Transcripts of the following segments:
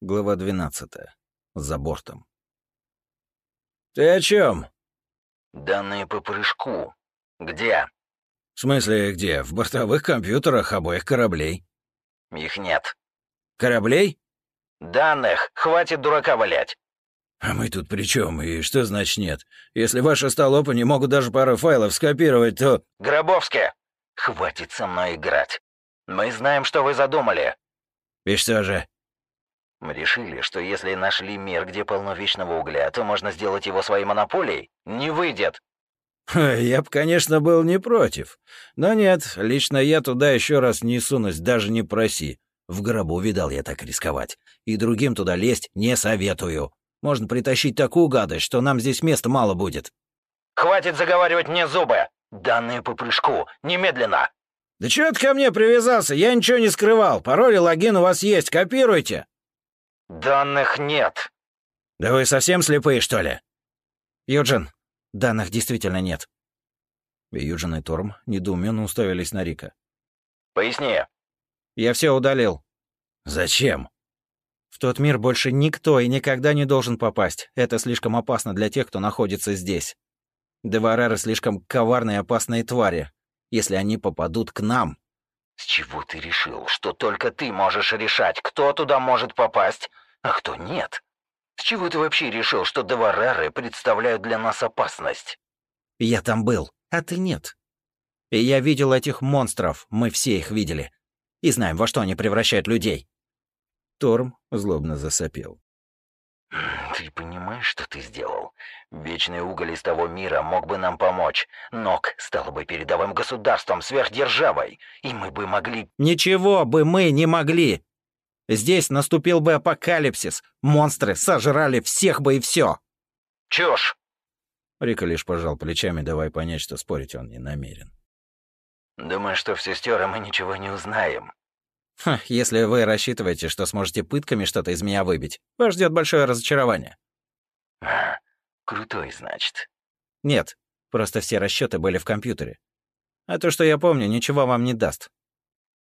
Глава 12. За бортом. «Ты о чем? «Данные по прыжку. Где?» «В смысле, где? В бортовых компьютерах обоих кораблей». «Их нет». «Кораблей?» «Данных! Хватит дурака валять!» «А мы тут при чем? И что значит нет? Если ваши столопы не могут даже пару файлов скопировать, то...» «Гробовски! Хватит со мной играть! Мы знаем, что вы задумали!» «И что же?» Мы решили, что если нашли мир, где полно вечного угля, то можно сделать его своей монополией. Не выйдет. Я бы, конечно, был не против. Но нет, лично я туда еще раз не сунусь, даже не проси. В гробу видал я так рисковать. И другим туда лезть не советую. Можно притащить такую гадость, что нам здесь места мало будет. Хватит заговаривать мне зубы. Данные по прыжку. Немедленно. Да чего ты ко мне привязался? Я ничего не скрывал. Пароль и логин у вас есть. Копируйте. «Данных нет». «Да вы совсем слепые, что ли?» «Юджин, данных действительно нет». Юджин и Торм недоуменно уставились на Рика. «Поясни». «Я все удалил». «Зачем?» «В тот мир больше никто и никогда не должен попасть. Это слишком опасно для тех, кто находится здесь. Девареры слишком коварные и опасные твари. Если они попадут к нам, «С чего ты решил, что только ты можешь решать, кто туда может попасть, а кто нет? С чего ты вообще решил, что Девареры представляют для нас опасность?» «Я там был, а ты нет. И я видел этих монстров, мы все их видели. И знаем, во что они превращают людей». Торм злобно засопел. «Ты понимаешь, что ты сделал? Вечный уголь из того мира мог бы нам помочь. Нок стал бы передовым государством, сверхдержавой, и мы бы могли...» «Ничего бы мы не могли! Здесь наступил бы апокалипсис. Монстры сожрали всех бы и все. «Чушь!» Рика лишь пожал плечами, давая понять, что спорить он не намерен. «Думаю, что все стер, мы ничего не узнаем. Ха, если вы рассчитываете, что сможете пытками что-то из меня выбить, вас ждет большое разочарование. А, крутой, значит. Нет, просто все расчеты были в компьютере. А то, что я помню, ничего вам не даст.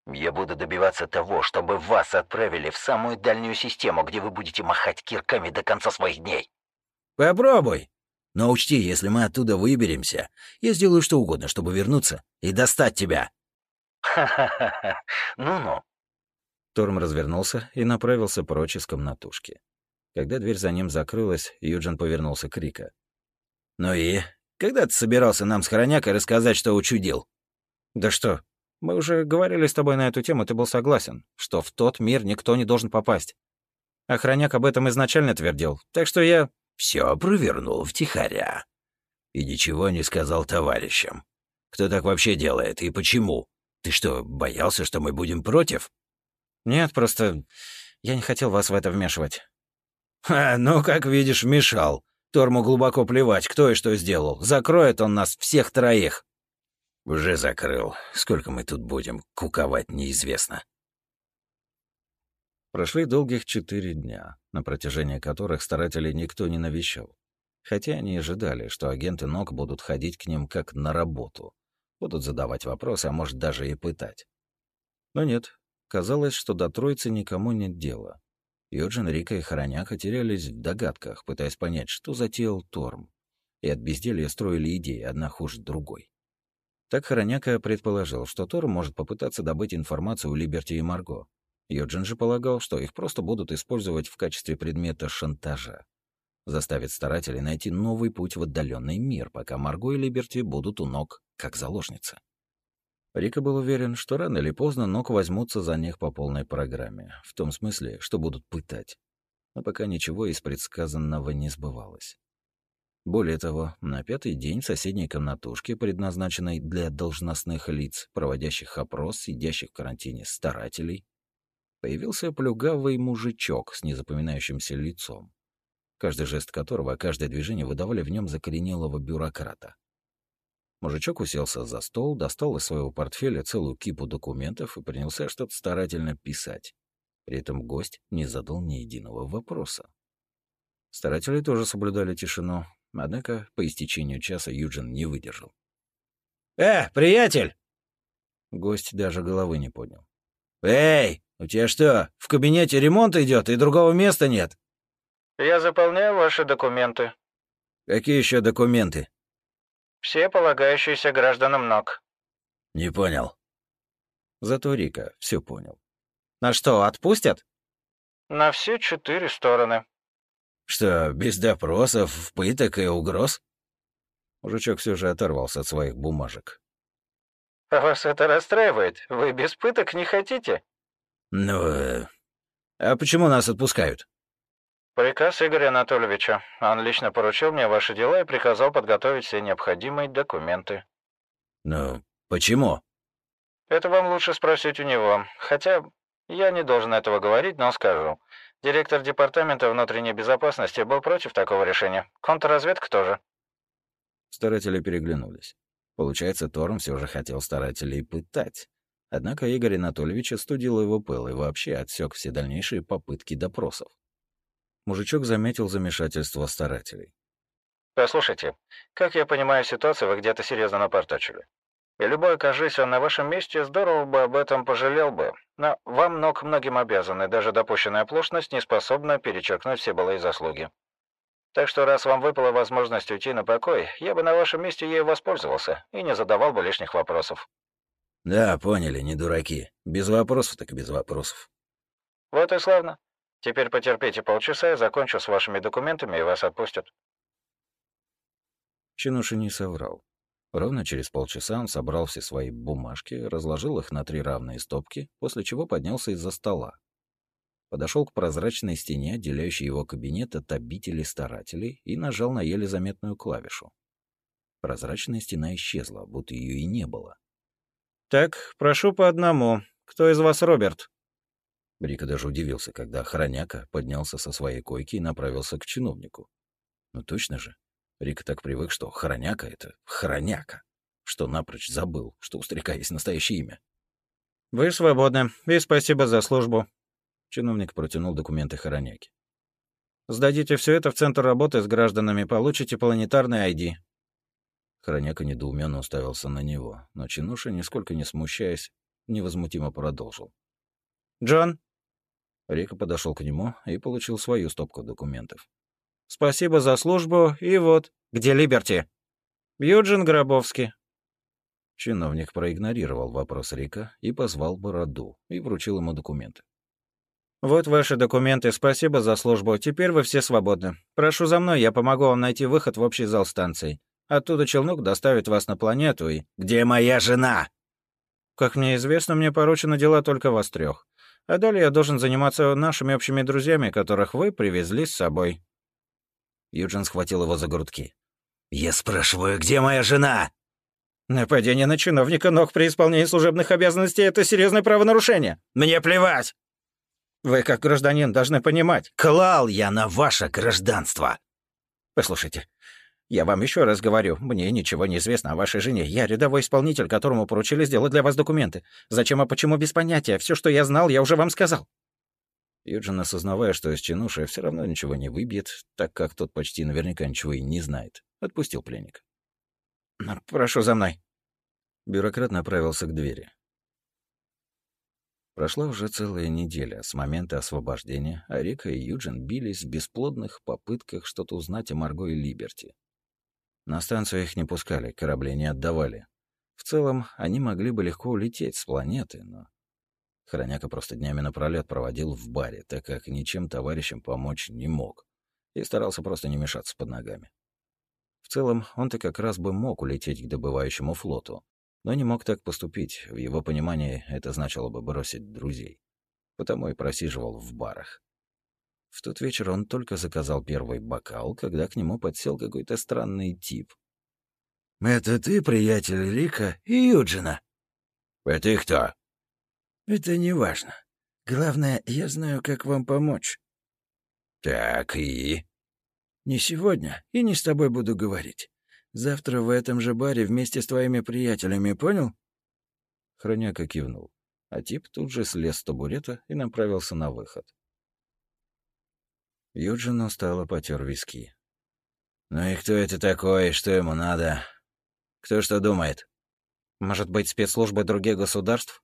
Я буду добиваться того, чтобы вас отправили в самую дальнюю систему, где вы будете махать кирками до конца своих дней. Попробуй. Но учти, если мы оттуда выберемся, я сделаю что угодно, чтобы вернуться и достать тебя. Ха-ха-ха. Ну-ну. Торм развернулся и направился прочь из комнатушки. Когда дверь за ним закрылась, Юджин повернулся к Рика. «Ну и? Когда ты собирался нам с Хронякой рассказать, что учудил?» «Да что, мы уже говорили с тобой на эту тему, ты был согласен, что в тот мир никто не должен попасть. Охраняк об этом изначально твердил, так что я...» Все провернул втихаря. И ничего не сказал товарищам. Кто так вообще делает и почему? Ты что, боялся, что мы будем против?» «Нет, просто я не хотел вас в это вмешивать». «Ха, ну, как видишь, вмешал. Торму глубоко плевать, кто и что сделал. Закроет он нас всех троих». «Уже закрыл. Сколько мы тут будем куковать, неизвестно». Прошли долгих четыре дня, на протяжении которых старателей никто не навещал. Хотя они ожидали, что агенты НОК будут ходить к ним как на работу. Будут задавать вопросы, а может даже и пытать. Но нет, Казалось, что до троицы никому нет дела. Йоджин, Рика и Хороняка терялись в догадках, пытаясь понять, что затеял Торм. И от безделья строили идеи, одна хуже другой. Так Хороняка предположил, что Торм может попытаться добыть информацию у Либерти и Марго. Йоджин же полагал, что их просто будут использовать в качестве предмета шантажа. Заставит старателей найти новый путь в отдаленный мир, пока Марго и Либерти будут у ног, как заложницы. Рика был уверен, что рано или поздно ног возьмутся за них по полной программе, в том смысле, что будут пытать. Но пока ничего из предсказанного не сбывалось. Более того, на пятый день в соседней комнатушке, предназначенной для должностных лиц, проводящих опрос сидящих в карантине старателей, появился плюгавый мужичок с незапоминающимся лицом, каждый жест которого, каждое движение выдавали в нем закоренелого бюрократа. Мужичок уселся за стол, достал из своего портфеля целую кипу документов и принялся что-то старательно писать. При этом гость не задал ни единого вопроса. Старатели тоже соблюдали тишину, однако по истечению часа Юджин не выдержал. «Э, приятель!» Гость даже головы не поднял. «Эй, У тебя что, в кабинете ремонт идет и другого места нет?» «Я заполняю ваши документы». «Какие еще документы?» «Все полагающиеся гражданам НОК». «Не понял». Зато Рика все понял. «На что, отпустят?» «На все четыре стороны». «Что, без допросов, пыток и угроз?» Мужичок все же оторвался от своих бумажек. А «Вас это расстраивает? Вы без пыток не хотите?» «Ну, э... а почему нас отпускают?» «Приказ Игоря Анатольевича. Он лично поручил мне ваши дела и приказал подготовить все необходимые документы». «Ну, почему?» «Это вам лучше спросить у него. Хотя я не должен этого говорить, но скажу. Директор департамента внутренней безопасности был против такого решения. Контрразведка тоже». Старатели переглянулись. Получается, Торм все же хотел старателей пытать. Однако Игорь Анатольевич остудил его пыл и вообще отсек все дальнейшие попытки допросов. Мужичок заметил замешательство старателей. «Послушайте, как я понимаю ситуацию, вы где-то серьезно напортачили. И любой, окажись он на вашем месте, здорово бы об этом пожалел бы. Но вам ног многим обязаны, даже допущенная оплошность не способна перечеркнуть все былые заслуги. Так что раз вам выпала возможность уйти на покой, я бы на вашем месте ею воспользовался и не задавал бы лишних вопросов». «Да, поняли, не дураки. Без вопросов так без вопросов». «Вот и славно. Теперь потерпите полчаса, я закончу с вашими документами, и вас отпустят». Чинуша не соврал. Ровно через полчаса он собрал все свои бумажки, разложил их на три равные стопки, после чего поднялся из-за стола, подошел к прозрачной стене, отделяющей его кабинет от обителей старателей, и нажал на еле заметную клавишу. Прозрачная стена исчезла, будто ее и не было. «Так, прошу по одному. Кто из вас Роберт?» Брика даже удивился, когда охраняка поднялся со своей койки и направился к чиновнику. Ну точно же. Рик так привык, что хороняка — это хороняка, что напрочь забыл, что у старика есть настоящее имя. «Вы свободны, и спасибо за службу. Чиновник протянул документы Хороняки. «Сдадите все это в центр работы с гражданами, получите планетарный ID». Хороняка недоуменно уставился на него, но Чинуша, нисколько не смущаясь, невозмутимо продолжил. «Джон?» Рика подошел к нему и получил свою стопку документов. «Спасибо за службу, и вот, где Либерти?» «Юджин Гробовский». Чиновник проигнорировал вопрос Рика и позвал Бороду и вручил ему документы. «Вот ваши документы, спасибо за службу. Теперь вы все свободны. Прошу за мной, я помогу вам найти выход в общий зал станции. Оттуда челнок доставит вас на планету и...» «Где моя жена?» «Как мне известно, мне поручено дела только вас трех. А далее я должен заниматься нашими общими друзьями, которых вы привезли с собой». Юджин схватил его за грудки. «Я спрашиваю, где моя жена?» «Нападение на чиновника ног при исполнении служебных обязанностей — это серьезное правонарушение». «Мне плевать!» Вы, как гражданин, должны понимать. Клал я на ваше гражданство. Послушайте, я вам еще раз говорю, мне ничего не известно о вашей жене. Я рядовой исполнитель, которому поручили сделать для вас документы. Зачем и почему без понятия? Все, что я знал, я уже вам сказал. Юджин, осознавая, что из Чинуши все равно ничего не выбьет, так как тот почти наверняка ничего и не знает, отпустил пленника. «Прошу за мной». Бюрократ направился к двери. Прошла уже целая неделя с момента освобождения, а Рика и Юджин бились в бесплодных попытках что-то узнать о Марго и Либерти. На станцию их не пускали, корабли не отдавали. В целом, они могли бы легко улететь с планеты, но... Хроняка просто днями напролёт проводил в баре, так как ничем товарищам помочь не мог, и старался просто не мешаться под ногами. В целом, он-то как раз бы мог улететь к добывающему флоту, но не мог так поступить. В его понимании это значило бы бросить друзей. Потому и просиживал в барах. В тот вечер он только заказал первый бокал, когда к нему подсел какой-то странный тип. «Это ты, приятель Рика и Юджина?» «Это кто?» «Это не важно. Главное, я знаю, как вам помочь». «Так и...» «Не сегодня, и не с тобой буду говорить. Завтра в этом же баре вместе с твоими приятелями, понял?» Хроняка кивнул, а тип тут же слез с табурета и направился на выход. Юджин устало потер виски. «Ну и кто это такой, что ему надо? Кто что думает?» «Может быть, спецслужбы других государств?»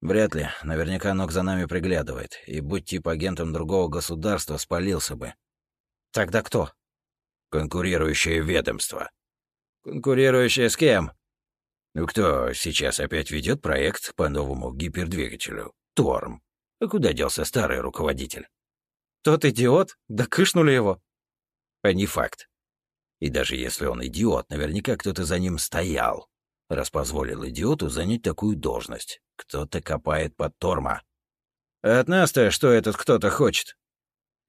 Вряд ли. Наверняка Нок за нами приглядывает. И будь тип агентом другого государства, спалился бы. Тогда кто? Конкурирующее ведомство. Конкурирующее с кем? Ну кто сейчас опять ведет проект по новому гипердвигателю? Торм. А куда делся старый руководитель? Тот идиот? Да кышнули его. А не факт. И даже если он идиот, наверняка кто-то за ним стоял, раз позволил идиоту занять такую должность. Кто-то копает под Торма. От нас-то что этот кто-то хочет?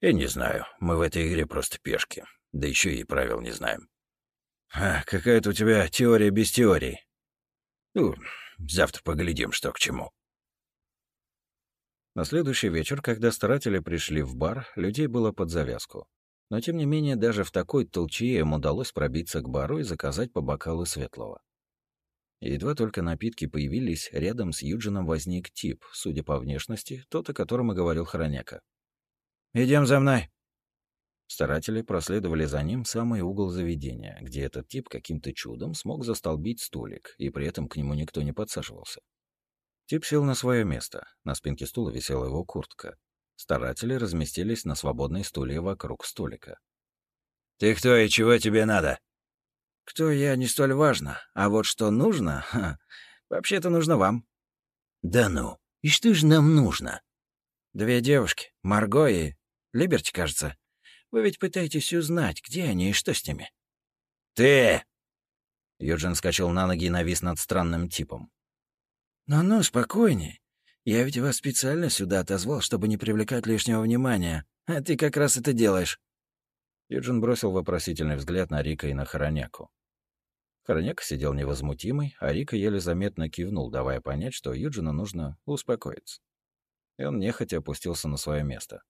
Я не знаю. Мы в этой игре просто пешки. Да еще и правил не знаем. А, какая-то у тебя теория без теории. Ну, завтра поглядим, что к чему. На следующий вечер, когда старатели пришли в бар, людей было под завязку. Но тем не менее, даже в такой толчье им удалось пробиться к бару и заказать по бокалу светлого. Едва только напитки появились, рядом с Юджином возник тип, судя по внешности, тот, о котором и говорил Хроняка. «Идем за мной!» Старатели проследовали за ним самый угол заведения, где этот тип каким-то чудом смог застолбить столик, и при этом к нему никто не подсаживался. Тип сел на свое место. На спинке стула висела его куртка. Старатели разместились на свободной стуле вокруг столика. «Ты кто и чего тебе надо?» «Кто я, не столь важно. А вот что нужно, вообще-то нужно вам». «Да ну, и что же нам нужно?» «Две девушки, Марго и Либерти, кажется. Вы ведь пытаетесь узнать, где они и что с ними». «Ты!» Юджин скачал на ноги и навис над странным типом. «Ну-ну, спокойней. Я ведь вас специально сюда отозвал, чтобы не привлекать лишнего внимания. А ты как раз это делаешь». Юджин бросил вопросительный взгляд на Рика и на Хороняку. Хороняк сидел невозмутимый, а Рика еле заметно кивнул, давая понять, что Юджину нужно успокоиться. И он нехотя опустился на свое место.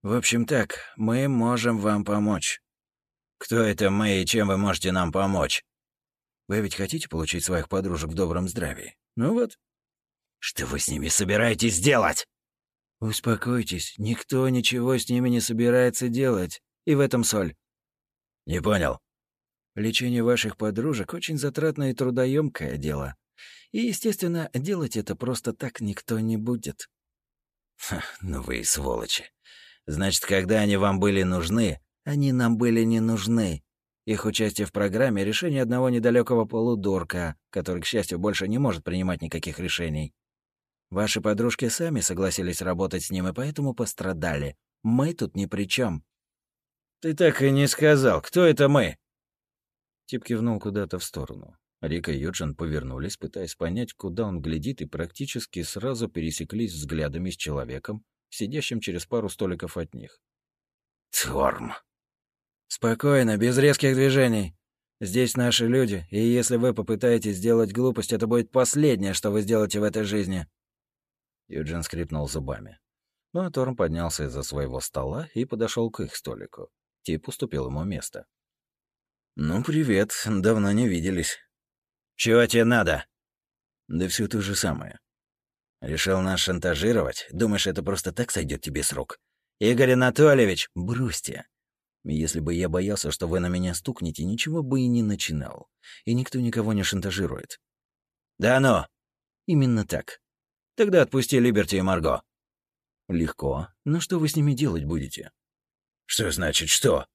В общем так, мы можем вам помочь. Кто это мы и чем вы можете нам помочь? Вы ведь хотите получить своих подружек в добром здравии? Ну вот. Что вы с ними собираетесь делать? Успокойтесь, никто ничего с ними не собирается делать. И в этом соль. Не понял. Лечение ваших подружек очень затратное и трудоемкое дело. И, естественно, делать это просто так никто не будет. Ха, ну вы и сволочи. Значит, когда они вам были нужны, они нам были не нужны. Их участие в программе — решение одного недалекого полудурка, который, к счастью, больше не может принимать никаких решений. Ваши подружки сами согласились работать с ним и поэтому пострадали. Мы тут ни при чем. Ты так и не сказал, кто это мы? Тип кивнул куда-то в сторону. Рика и Юджин повернулись, пытаясь понять, куда он глядит, и практически сразу пересеклись взглядами с человеком, сидящим через пару столиков от них. «Торм!» «Спокойно, без резких движений. Здесь наши люди, и если вы попытаетесь сделать глупость, это будет последнее, что вы сделаете в этой жизни». Юджин скрипнул зубами. Ну а Торм поднялся из-за своего стола и подошел к их столику. Тип уступил ему место. «Ну, привет, давно не виделись». «Чего тебе надо?» «Да все то же самое. Решил нас шантажировать? Думаешь, это просто так сойдет тебе с рук? Игорь Анатольевич, бросьте. Если бы я боялся, что вы на меня стукнете, ничего бы и не начинал. И никто никого не шантажирует. Да ну! Именно так. Тогда отпусти Либерти и Марго. Легко. Но что вы с ними делать будете? Что значит что?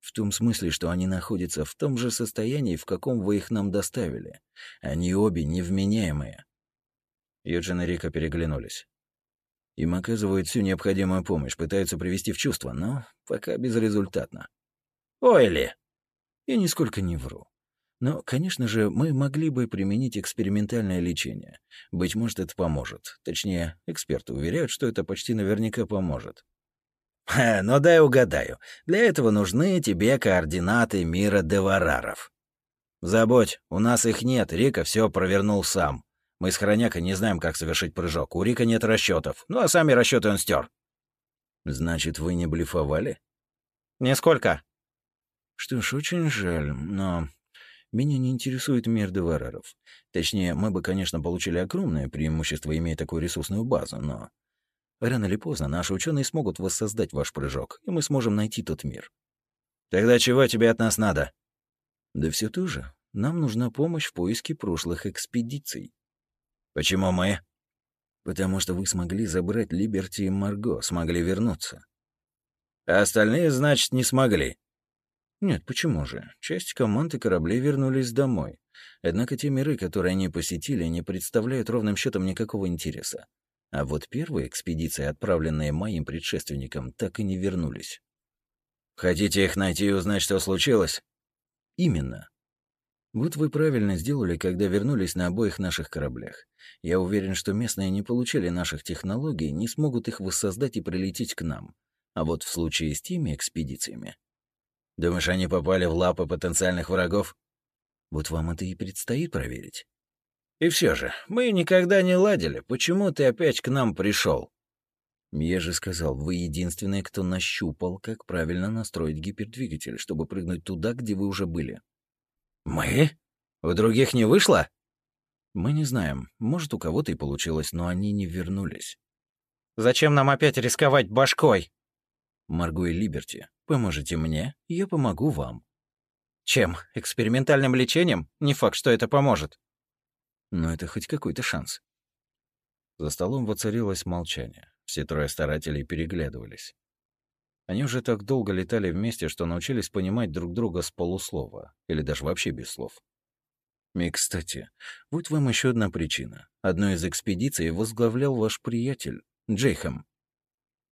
В том смысле, что они находятся в том же состоянии, в каком вы их нам доставили. Они обе невменяемые. Юджин и Рика переглянулись. Им оказывают всю необходимую помощь, пытаются привести в чувство, но пока безрезультатно. Ой ли! Я нисколько не вру. Но, конечно же, мы могли бы применить экспериментальное лечение. Быть может, это поможет. Точнее, эксперты уверяют, что это почти наверняка поможет. Ну дай угадаю. Для этого нужны тебе координаты мира девараров. Забудь, у нас их нет, Рика все провернул сам. Мы с Хронякой не знаем, как совершить прыжок. У Рика нет расчетов. Ну а сами расчеты он стер. Значит, вы не блефовали? Нисколько. Что ж, очень жаль, но меня не интересует мир девараров. Точнее, мы бы, конечно, получили огромное преимущество, имея такую ресурсную базу, но... Рано или поздно наши ученые смогут воссоздать ваш прыжок, и мы сможем найти тот мир. Тогда чего тебе от нас надо? Да все то же. Нам нужна помощь в поиске прошлых экспедиций. Почему мы? Потому что вы смогли забрать Либерти и Марго, смогли вернуться. А остальные, значит, не смогли. Нет, почему же? Часть команды кораблей вернулись домой. Однако те миры, которые они посетили, не представляют ровным счетом никакого интереса. А вот первые экспедиции, отправленные моим предшественникам, так и не вернулись. Хотите их найти и узнать, что случилось? Именно. Вот вы правильно сделали, когда вернулись на обоих наших кораблях. Я уверен, что местные не получили наших технологий, не смогут их воссоздать и прилететь к нам. А вот в случае с теми экспедициями... Думаешь, они попали в лапы потенциальных врагов? Вот вам это и предстоит проверить. И все же, мы никогда не ладили. Почему ты опять к нам пришел? Я же сказал, вы единственный, кто нащупал, как правильно настроить гипердвигатель, чтобы прыгнуть туда, где вы уже были. Мы? У других не вышло? Мы не знаем. Может, у кого-то и получилось, но они не вернулись. Зачем нам опять рисковать башкой? Марго и Либерти, поможете мне, я помогу вам. Чем? Экспериментальным лечением? Не факт, что это поможет. Но это хоть какой-то шанс. За столом воцарилось молчание. Все трое старателей переглядывались. Они уже так долго летали вместе, что научились понимать друг друга с полуслова, или даже вообще без слов. И, кстати, вот вам еще одна причина. Одну из экспедиций возглавлял ваш приятель, Джейхам.